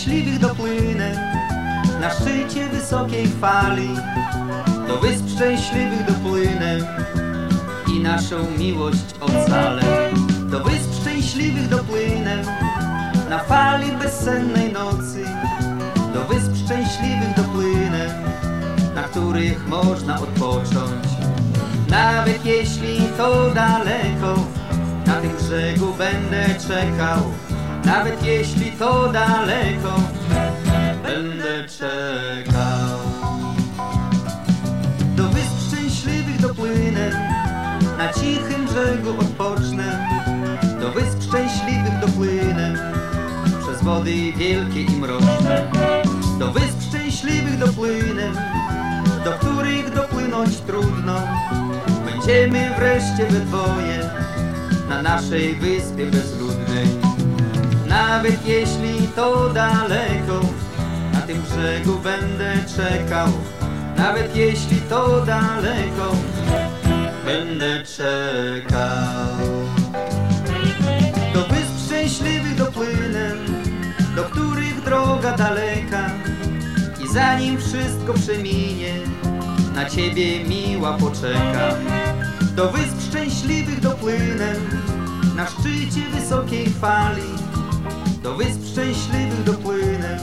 szczęśliwych dopłynę na szczycie wysokiej fali. Do wysp szczęśliwych dopłynę i naszą miłość ocalę. Do wysp szczęśliwych dopłynę na fali bezsennej nocy. Do wysp szczęśliwych dopłynę, na których można odpocząć. Nawet jeśli to daleko, na tym brzegu będę czekał nawet jeśli to daleko będę czekał. Do wysp szczęśliwych dopłynę, na cichym brzegu odpocznę. Do wysp szczęśliwych dopłynę, przez wody wielkie i mroczne. Do wysp szczęśliwych dopłynę, do których dopłynąć trudno. Będziemy wreszcie we dwoje, na naszej wyspie bezludnej. Nawet jeśli to daleko, na tym brzegu będę czekał. Nawet jeśli to daleko, będę czekał. Do wysp szczęśliwych dopłynę, do których droga daleka. I zanim wszystko przeminie, na ciebie miła poczeka. Do wysp szczęśliwych dopłynę, na szczycie wysokiej fali. Do wysp szczęśliwych dopłynę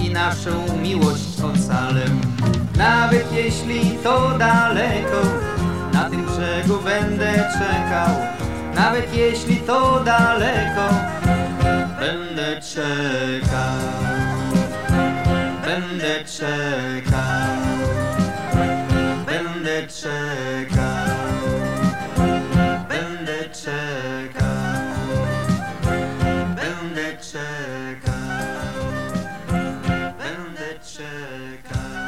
i naszą miłość ocalę. Nawet jeśli to daleko, na tym brzegu będę czekał. Nawet jeśli to daleko, będę czekał. Będę czekał. America.